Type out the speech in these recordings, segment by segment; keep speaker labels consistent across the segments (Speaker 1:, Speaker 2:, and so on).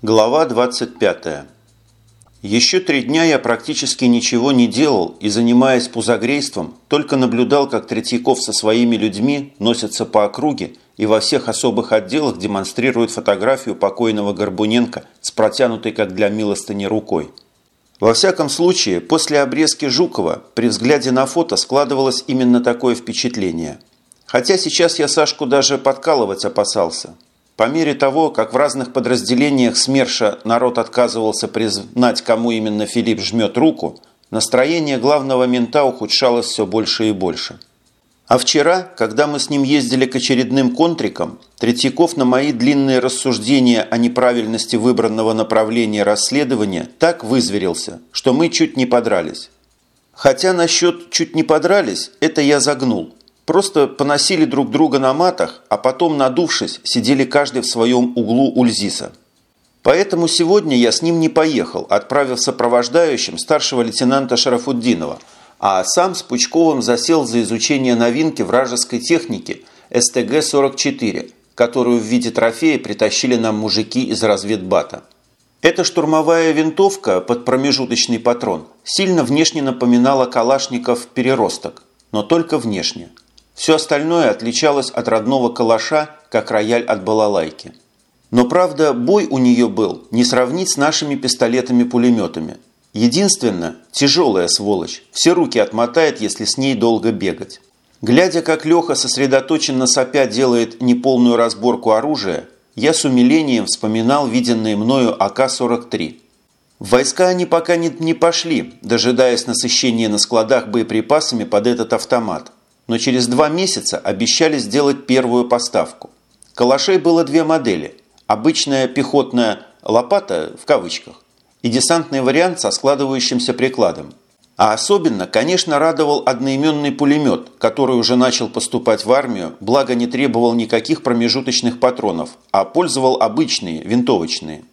Speaker 1: Глава 25. Еще три дня я практически ничего не делал и, занимаясь пузогрейством, только наблюдал, как Третьяков со своими людьми носятся по округе и во всех особых отделах демонстрируют фотографию покойного Горбуненко с протянутой, как для милостыни, рукой. Во всяком случае, после обрезки Жукова при взгляде на фото складывалось именно такое впечатление. Хотя сейчас я Сашку даже подкалывать опасался – по мере того, как в разных подразделениях СМЕРШа народ отказывался признать, кому именно Филипп жмет руку, настроение главного мента ухудшалось все больше и больше. А вчера, когда мы с ним ездили к очередным контрикам, Третьяков на мои длинные рассуждения о неправильности выбранного направления расследования так вызверился, что мы чуть не подрались. Хотя насчет «чуть не подрались» это я загнул. Просто поносили друг друга на матах, а потом, надувшись, сидели каждый в своем углу Ульзиса. Поэтому сегодня я с ним не поехал, отправив сопровождающим старшего лейтенанта Шарафуддинова, а сам с Пучковым засел за изучение новинки вражеской техники СТГ-44, которую в виде трофея притащили нам мужики из разведбата. Эта штурмовая винтовка под промежуточный патрон сильно внешне напоминала калашников переросток, но только внешне – все остальное отличалось от родного калаша, как рояль от балалайки. Но правда, бой у нее был не сравнить с нашими пистолетами-пулеметами. Единственное, тяжелая сволочь, все руки отмотает, если с ней долго бегать. Глядя, как Леха сосредоточенно сопя делает неполную разборку оружия, я с умилением вспоминал виденные мною АК-43. В войска они пока не, не пошли, дожидаясь насыщения на складах боеприпасами под этот автомат – но через два месяца обещали сделать первую поставку. Калашей было две модели. Обычная пехотная «лопата» в кавычках и десантный вариант со складывающимся прикладом. А особенно, конечно, радовал одноименный пулемет, который уже начал поступать в армию, благо не требовал никаких промежуточных патронов, а пользовал обычные, винтовочные.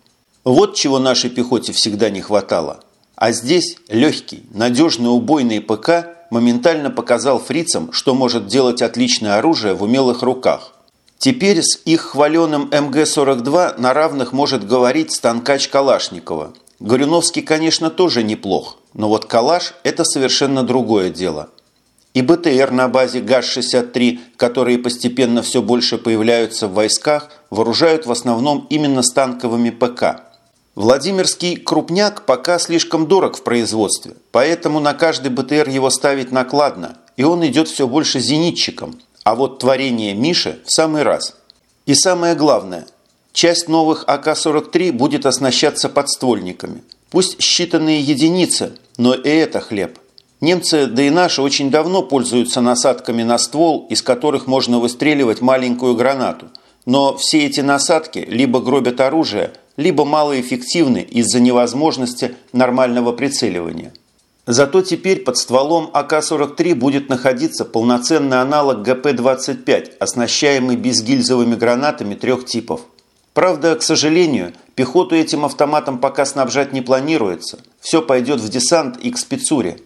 Speaker 1: Вот чего нашей пехоте всегда не хватало. А здесь легкий, надежный убойный ПК моментально показал фрицам, что может делать отличное оружие в умелых руках. Теперь с их хваленым МГ-42 на равных может говорить станкач Калашникова. Горюновский, конечно, тоже неплох, но вот Калаш – это совершенно другое дело. И БТР на базе ГАЗ-63, которые постепенно все больше появляются в войсках, вооружают в основном именно станковыми ПК – Владимирский крупняк пока слишком дорог в производстве, поэтому на каждый БТР его ставить накладно, и он идет все больше зенитчиком, а вот творение Миши в самый раз. И самое главное, часть новых АК-43 будет оснащаться подствольниками. Пусть считанные единицы, но и это хлеб. Немцы, да и наши, очень давно пользуются насадками на ствол, из которых можно выстреливать маленькую гранату. Но все эти насадки либо гробят оружие – либо малоэффективны из-за невозможности нормального прицеливания. Зато теперь под стволом АК-43 будет находиться полноценный аналог ГП-25, оснащаемый безгильзовыми гранатами трех типов. Правда, к сожалению, пехоту этим автоматом пока снабжать не планируется. Все пойдет в десант и к спецуре.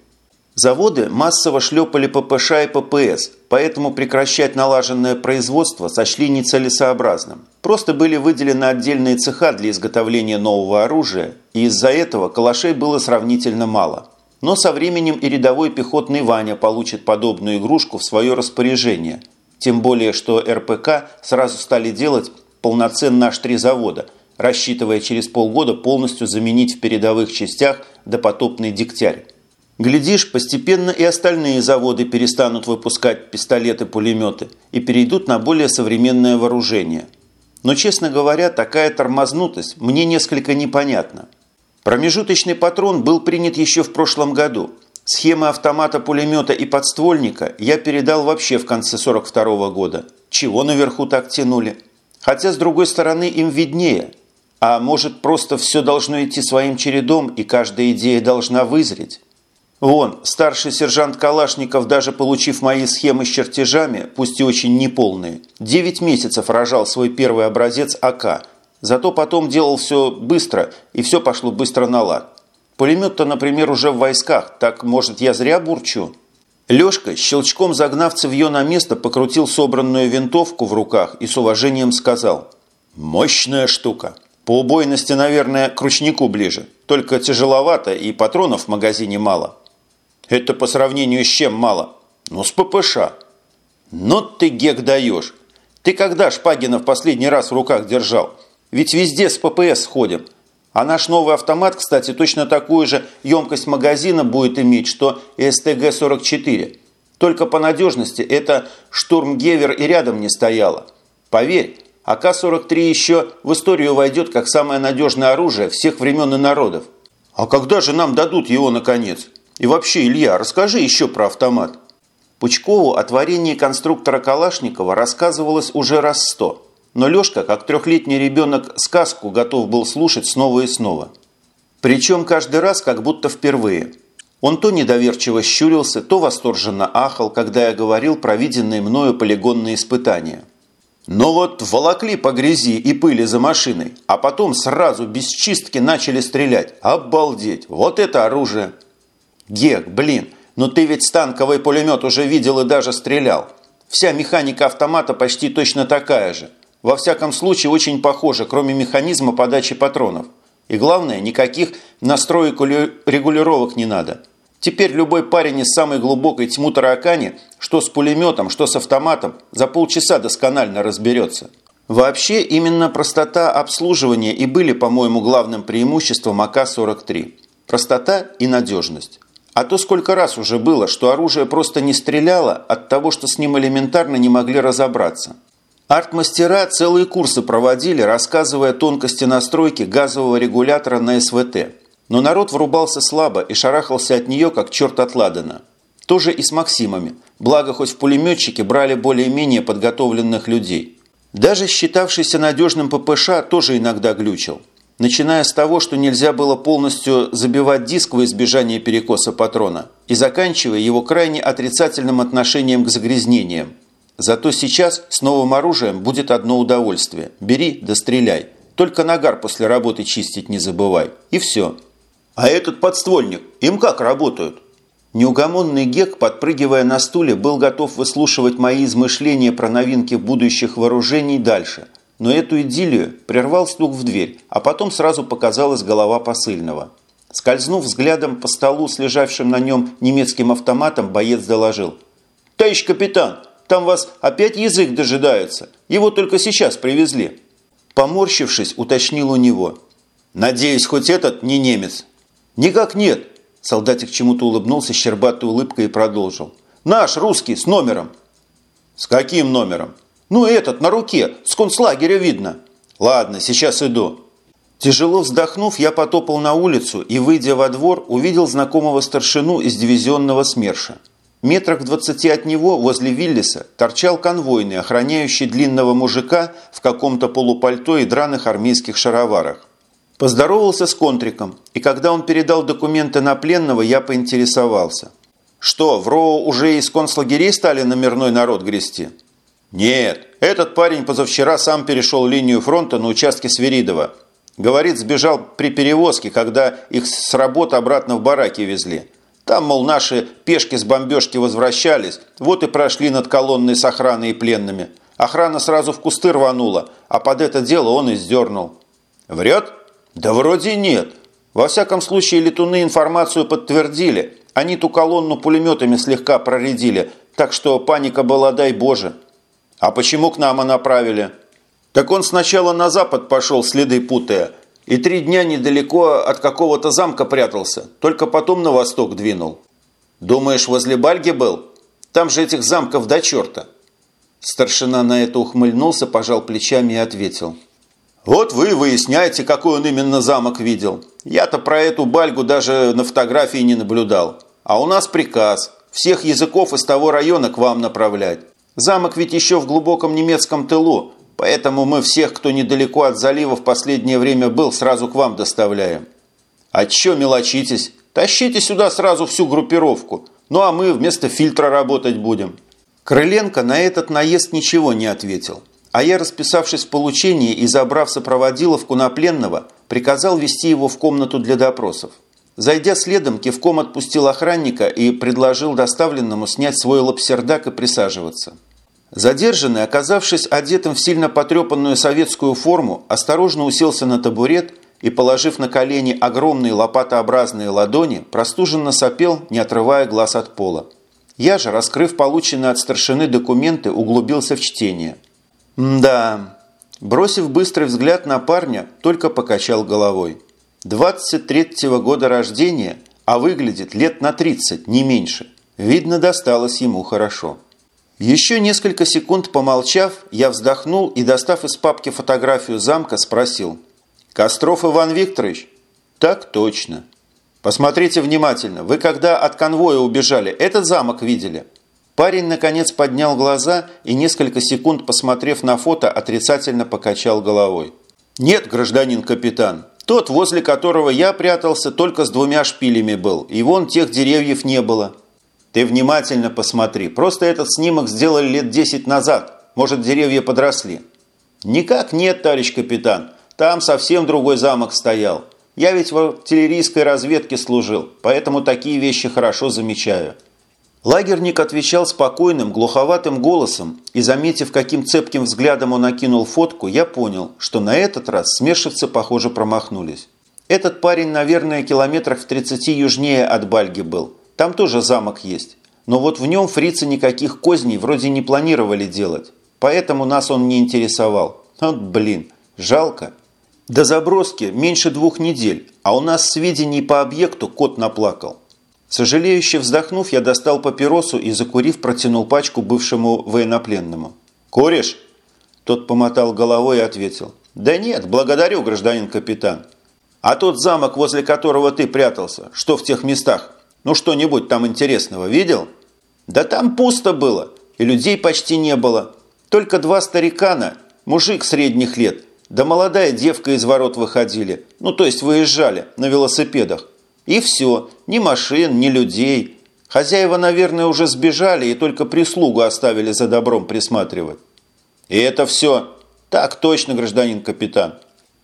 Speaker 1: Заводы массово шлепали ППШ и ППС, поэтому прекращать налаженное производство сочли нецелесообразным. Просто были выделены отдельные цеха для изготовления нового оружия, и из-за этого калашей было сравнительно мало. Но со временем и рядовой пехотный Ваня получит подобную игрушку в свое распоряжение. Тем более, что РПК сразу стали делать полноценно аж три завода, рассчитывая через полгода полностью заменить в передовых частях допотопный дегтярь. Глядишь, постепенно и остальные заводы перестанут выпускать пистолеты-пулеметы и перейдут на более современное вооружение. Но, честно говоря, такая тормознутость мне несколько непонятна. Промежуточный патрон был принят еще в прошлом году. Схемы автомата, пулемета и подствольника я передал вообще в конце 42 -го года. Чего наверху так тянули? Хотя, с другой стороны, им виднее. А может, просто все должно идти своим чередом, и каждая идея должна вызреть? Вон, старший сержант Калашников, даже получив мои схемы с чертежами, пусть и очень неполные, 9 месяцев рожал свой первый образец АК. Зато потом делал все быстро, и все пошло быстро на лад. Пулемет-то, например, уже в войсках, так, может, я зря бурчу? Лешка, щелчком загнав цевье на место, покрутил собранную винтовку в руках и с уважением сказал «Мощная штука. По убойности, наверное, к ручнику ближе. Только тяжеловато и патронов в магазине мало. Это по сравнению с чем мало? Ну, с ППШ. Но ты, Гек, даешь. Ты когда Шпагина в последний раз в руках держал? Ведь везде с ППС ходим. А наш новый автомат, кстати, точно такую же емкость магазина будет иметь, что и СТГ-44. Только по надежности это штурмгевер и рядом не стояло. Поверь, АК-43 еще в историю войдет как самое надежное оружие всех времен и народов. А когда же нам дадут его наконец? И вообще, Илья, расскажи еще про автомат. Пучкову о творении конструктора Калашникова рассказывалось уже раз сто. Но Лешка, как трехлетний ребенок, сказку готов был слушать снова и снова. Причем каждый раз как будто впервые. Он то недоверчиво щурился, то восторженно ахал, когда я говорил про виденные мною полигонные испытания. Но вот волокли по грязи и пыли за машиной, а потом сразу без чистки начали стрелять. Обалдеть! Вот это оружие! Гек, блин, но ты ведь станковый пулемет уже видел и даже стрелял. Вся механика автомата почти точно такая же. Во всяком случае, очень похожа, кроме механизма подачи патронов. И главное, никаких настроек регулировок не надо. Теперь любой парень из самой глубокой тьму таракани, что с пулеметом, что с автоматом, за полчаса досконально разберется. Вообще, именно простота обслуживания и были, по-моему, главным преимуществом АК-43. Простота и надежность. А то сколько раз уже было, что оружие просто не стреляло от того, что с ним элементарно не могли разобраться. Арт-мастера целые курсы проводили, рассказывая тонкости настройки газового регулятора на СВТ. Но народ врубался слабо и шарахался от нее, как черт от Ладана. Тоже и с Максимами, благо хоть в пулеметчике брали более-менее подготовленных людей. Даже считавшийся надежным ППШ тоже иногда глючил начиная с того, что нельзя было полностью забивать диск во избежание перекоса патрона, и заканчивая его крайне отрицательным отношением к загрязнениям. Зато сейчас с новым оружием будет одно удовольствие. Бери да стреляй. Только нагар после работы чистить не забывай. И все. А этот подствольник, им как работают? Неугомонный Гек, подпрыгивая на стуле, был готов выслушивать мои измышления про новинки будущих вооружений дальше – но эту идиллию прервал стук в дверь, а потом сразу показалась голова посыльного. Скользнув взглядом по столу с лежавшим на нем немецким автоматом, боец доложил. «Товарищ капитан, там вас опять язык дожидается. Его только сейчас привезли». Поморщившись, уточнил у него. «Надеюсь, хоть этот не немец?» «Никак нет», – солдатик чему-то улыбнулся щербатой улыбкой и продолжил. «Наш, русский, с номером». «С каким номером?» «Ну этот, на руке, с концлагеря видно». «Ладно, сейчас иду». Тяжело вздохнув, я потопал на улицу и, выйдя во двор, увидел знакомого старшину из дивизионного СМЕРШа. Метрах в двадцати от него, возле Виллиса, торчал конвойный, охраняющий длинного мужика в каком-то полупальто и драных армейских шароварах. Поздоровался с контриком, и когда он передал документы на пленного, я поинтересовался. «Что, в РО уже из концлагерей стали на мирной народ грести?» «Нет, этот парень позавчера сам перешел линию фронта на участке Свиридова. Говорит, сбежал при перевозке, когда их с работы обратно в бараки везли. Там, мол, наши пешки с бомбежки возвращались, вот и прошли над колонной с охраной и пленными. Охрана сразу в кусты рванула, а под это дело он и сдернул». «Врет?» «Да вроде нет. Во всяком случае, летуны информацию подтвердили. Они ту колонну пулеметами слегка проредили, так что паника была, дай Боже». А почему к нам направили? Так он сначала на запад пошел, следы путая, и три дня недалеко от какого-то замка прятался, только потом на восток двинул. Думаешь, возле Бальги был? Там же этих замков до черта. Старшина на это ухмыльнулся, пожал плечами и ответил. Вот вы выясняете, какой он именно замок видел. Я-то про эту Бальгу даже на фотографии не наблюдал. А у нас приказ всех языков из того района к вам направлять. Замок ведь еще в глубоком немецком тылу, поэтому мы всех, кто недалеко от залива в последнее время был, сразу к вам доставляем. А чё мелочитесь? Тащите сюда сразу всю группировку, ну а мы вместо фильтра работать будем». Крыленко на этот наезд ничего не ответил. А я, расписавшись в получении и забрав сопроводиловку на пленного, приказал вести его в комнату для допросов. Зайдя следом, кивком отпустил охранника и предложил доставленному снять свой лапсердак и присаживаться. Задержанный, оказавшись одетым в сильно потрепанную советскую форму, осторожно уселся на табурет и, положив на колени огромные лопатообразные ладони, простуженно сопел, не отрывая глаз от пола. Я же, раскрыв полученные от старшины документы, углубился в чтение. «Да...» Бросив быстрый взгляд на парня, только покачал головой. 23-го года рождения, а выглядит лет на 30, не меньше. Видно, досталось ему хорошо. Еще несколько секунд помолчав, я вздохнул и, достав из папки фотографию замка, спросил. «Костров Иван Викторович?» «Так точно». «Посмотрите внимательно. Вы когда от конвоя убежали, этот замок видели?» Парень, наконец, поднял глаза и, несколько секунд посмотрев на фото, отрицательно покачал головой. «Нет, гражданин капитан, тот, возле которого я прятался, только с двумя шпилями был, и вон тех деревьев не было». «Ты внимательно посмотри, просто этот снимок сделали лет десять назад, может, деревья подросли». «Никак нет, товарищ капитан, там совсем другой замок стоял. Я ведь в артиллерийской разведке служил, поэтому такие вещи хорошо замечаю». Лагерник отвечал спокойным, глуховатым голосом, и, заметив, каким цепким взглядом он окинул фотку, я понял, что на этот раз смешивцы, похоже, промахнулись. Этот парень, наверное, километрах в 30 южнее от Бальги был. Там тоже замок есть. Но вот в нем фрицы никаких козней вроде не планировали делать. Поэтому нас он не интересовал. Вот блин, жалко. До заброски меньше двух недель, а у нас сведений по объекту кот наплакал. Сожалеюще вздохнув, я достал папиросу и, закурив, протянул пачку бывшему военнопленному. «Куришь?» Тот помотал головой и ответил. «Да нет, благодарю, гражданин капитан. А тот замок, возле которого ты прятался, что в тех местах? Ну что-нибудь там интересного видел?» «Да там пусто было, и людей почти не было. Только два старикана, мужик средних лет, да молодая девка из ворот выходили, ну то есть выезжали на велосипедах. И все, ни машин, ни людей. Хозяева, наверное, уже сбежали и только прислугу оставили за добром присматривать. И это все. Так точно, гражданин капитан.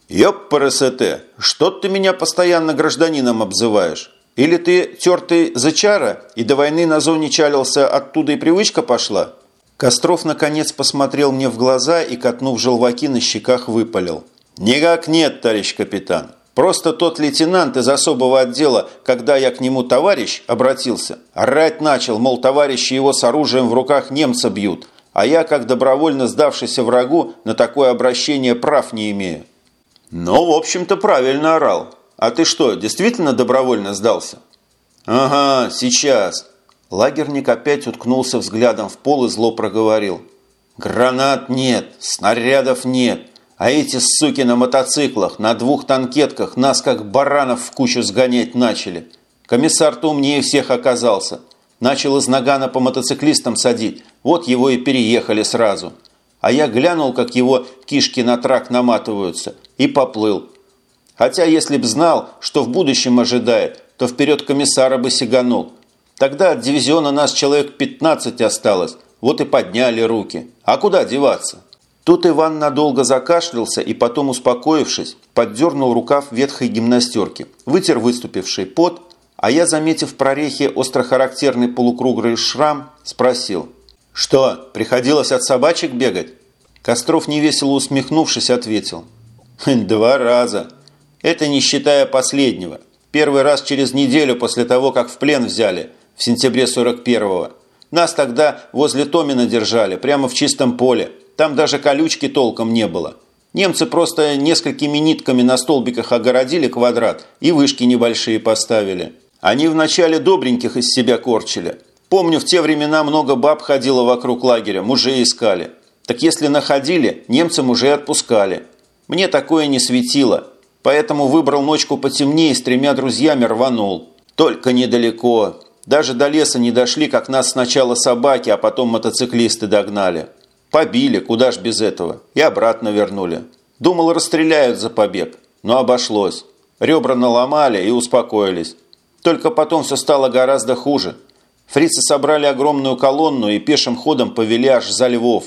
Speaker 1: Ёп, ПРСТ, что ты меня постоянно гражданином обзываешь? Или ты тертый зачара и до войны на зоне чалился, оттуда и привычка пошла? Костров наконец посмотрел мне в глаза и, катнув желваки на щеках, выпалил. «Никак нет, товарищ капитан. Просто тот лейтенант из особого отдела, когда я к нему товарищ обратился, орать начал, мол, товарищи его с оружием в руках немца бьют, а я, как добровольно сдавшийся врагу, на такое обращение прав не имею. Ну, в общем-то, правильно орал. А ты что, действительно добровольно сдался? Ага, сейчас. Лагерник опять уткнулся взглядом в пол и зло проговорил. Гранат нет, снарядов нет. А эти суки на мотоциклах, на двух танкетках нас как баранов в кучу сгонять начали. Комиссар-то умнее всех оказался. Начал из нагана по мотоциклистам садить. Вот его и переехали сразу. А я глянул, как его кишки на трак наматываются, и поплыл. Хотя, если б знал, что в будущем ожидает, то вперед комиссара бы сиганул. Тогда от дивизиона нас человек 15 осталось, вот и подняли руки. А куда деваться? Тут Иван надолго закашлялся и потом, успокоившись, поддернул рукав ветхой гимнастерки, вытер выступивший пот, а я, заметив в прорехе острохарактерный полукруглый шрам, спросил. «Что, приходилось от собачек бегать?» Костров, невесело усмехнувшись, ответил. «Хм, «Два раза. Это не считая последнего. Первый раз через неделю после того, как в плен взяли, в сентябре 41-го. Нас тогда возле Томина держали, прямо в чистом поле. Там даже колючки толком не было. Немцы просто несколькими нитками на столбиках огородили квадрат и вышки небольшие поставили. Они вначале добреньких из себя корчили. Помню, в те времена много баб ходило вокруг лагеря, мужей искали. Так если находили, немцам уже отпускали. Мне такое не светило, поэтому выбрал ночку потемнее и с тремя друзьями рванул. Только недалеко. Даже до леса не дошли, как нас сначала собаки, а потом мотоциклисты догнали. Побили, куда ж без этого, и обратно вернули. Думал, расстреляют за побег, но обошлось. Ребра наломали и успокоились. Только потом все стало гораздо хуже. Фрицы собрали огромную колонну и пешим ходом повели аж за Львов.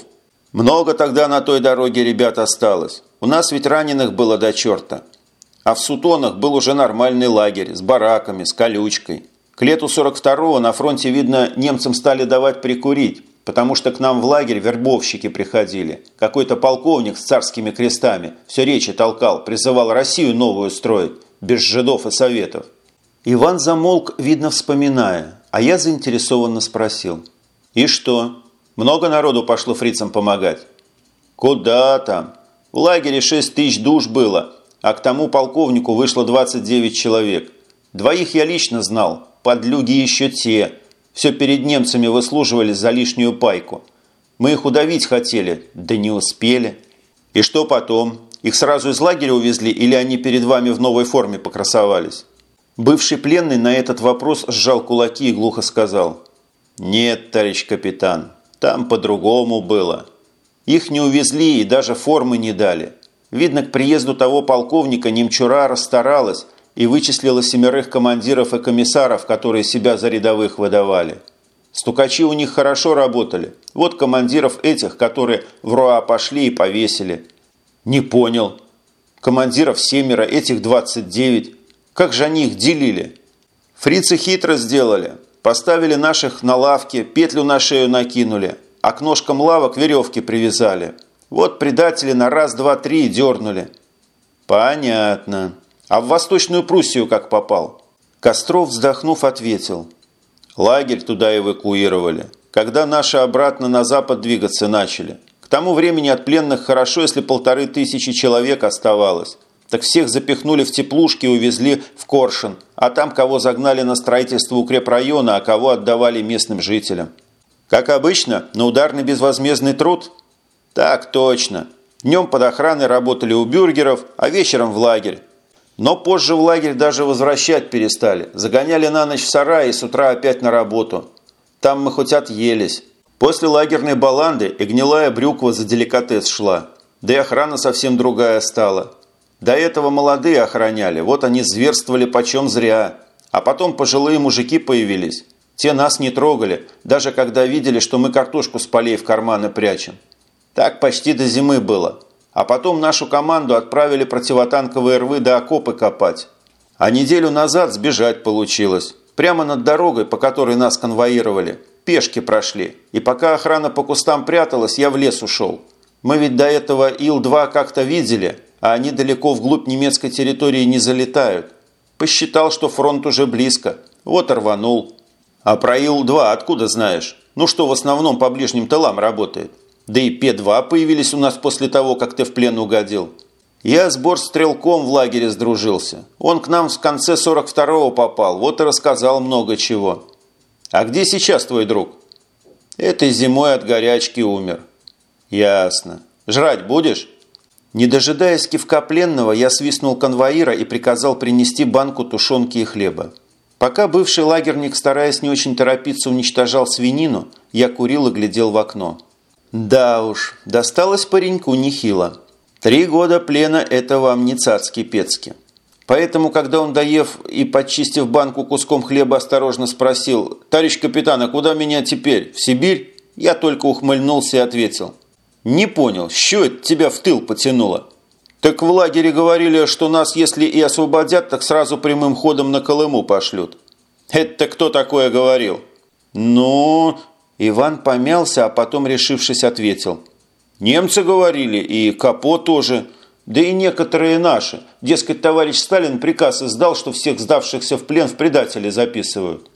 Speaker 1: Много тогда на той дороге ребят осталось. У нас ведь раненых было до черта. А в Сутонах был уже нормальный лагерь с бараками, с колючкой. К лету 42-го на фронте, видно, немцам стали давать прикурить, потому что к нам в лагерь вербовщики приходили. Какой-то полковник с царскими крестами все речи толкал, призывал Россию новую строить, без жидов и советов. Иван замолк, видно, вспоминая, а я заинтересованно спросил. «И что? Много народу пошло фрицам помогать?» «Куда там? В лагере 6 тысяч душ было, а к тому полковнику вышло 29 человек. Двоих я лично знал, подлюги еще те. Все перед немцами выслуживали за лишнюю пайку. Мы их удавить хотели, да не успели. И что потом? Их сразу из лагеря увезли или они перед вами в новой форме покрасовались? Бывший пленный на этот вопрос сжал кулаки и глухо сказал. «Нет, товарищ капитан, там по-другому было. Их не увезли и даже формы не дали. Видно, к приезду того полковника немчура расстаралась и вычислила семерых командиров и комиссаров, которые себя за рядовых выдавали. Стукачи у них хорошо работали. Вот командиров этих, которые в РОА пошли и повесили. Не понял. Командиров семеро, этих 29. Как же они их делили? Фрицы хитро сделали. Поставили наших на лавке, петлю на шею накинули, а к ножкам лавок веревки привязали. Вот предатели на раз, два, три дернули. Понятно. А в Восточную Пруссию как попал? Костров, вздохнув, ответил. Лагерь туда эвакуировали. Когда наши обратно на запад двигаться начали. К тому времени от пленных хорошо, если полторы тысячи человек оставалось. Так всех запихнули в теплушки и увезли в Коршин, а там кого загнали на строительство укрепрайона, а кого отдавали местным жителям. Как обычно, на ударный безвозмездный труд? Так точно. Днем под охраной работали у бюргеров, а вечером в лагерь. Но позже в лагерь даже возвращать перестали. Загоняли на ночь в сарай и с утра опять на работу. Там мы хоть отъелись. После лагерной баланды и гнилая брюква за деликатес шла. Да и охрана совсем другая стала. До этого молодые охраняли, вот они зверствовали почем зря. А потом пожилые мужики появились. Те нас не трогали, даже когда видели, что мы картошку с полей в карманы прячем. Так почти до зимы было. А потом нашу команду отправили противотанковые рвы до окопы копать. А неделю назад сбежать получилось. Прямо над дорогой, по которой нас конвоировали. Пешки прошли. И пока охрана по кустам пряталась, я в лес ушел. Мы ведь до этого Ил-2 как-то видели, а они далеко вглубь немецкой территории не залетают. Посчитал, что фронт уже близко. Вот рванул. А про Ил-2 откуда знаешь? Ну что в основном по ближним тылам работает? Да и П-2 появились у нас после того, как ты в плен угодил. Я с борт-стрелком в лагере сдружился. Он к нам в конце 42-го попал, вот и рассказал много чего. А где сейчас твой друг? Этой зимой от горячки умер. Ясно. Жрать будешь? Не дожидаясь кивка пленного, я свистнул конвоира и приказал принести банку тушенки и хлеба. Пока бывший лагерник, стараясь не очень торопиться, уничтожал свинину, я курил и глядел в окно. Да уж, досталось пареньку нехило. Три года плена – это вам не цацки-пецки. Поэтому, когда он, доев и подчистив банку куском хлеба, осторожно спросил, «Товарищ капитан, а куда меня теперь? В Сибирь?» Я только ухмыльнулся и ответил, «Не понял, что это тебя в тыл потянуло?» «Так в лагере говорили, что нас, если и освободят, так сразу прямым ходом на Колыму пошлют». «Это кто такое говорил?» «Ну, Иван помялся, а потом, решившись, ответил. «Немцы говорили, и Капо тоже, да и некоторые наши. Дескать, товарищ Сталин приказ издал, что всех сдавшихся в плен в предатели записывают.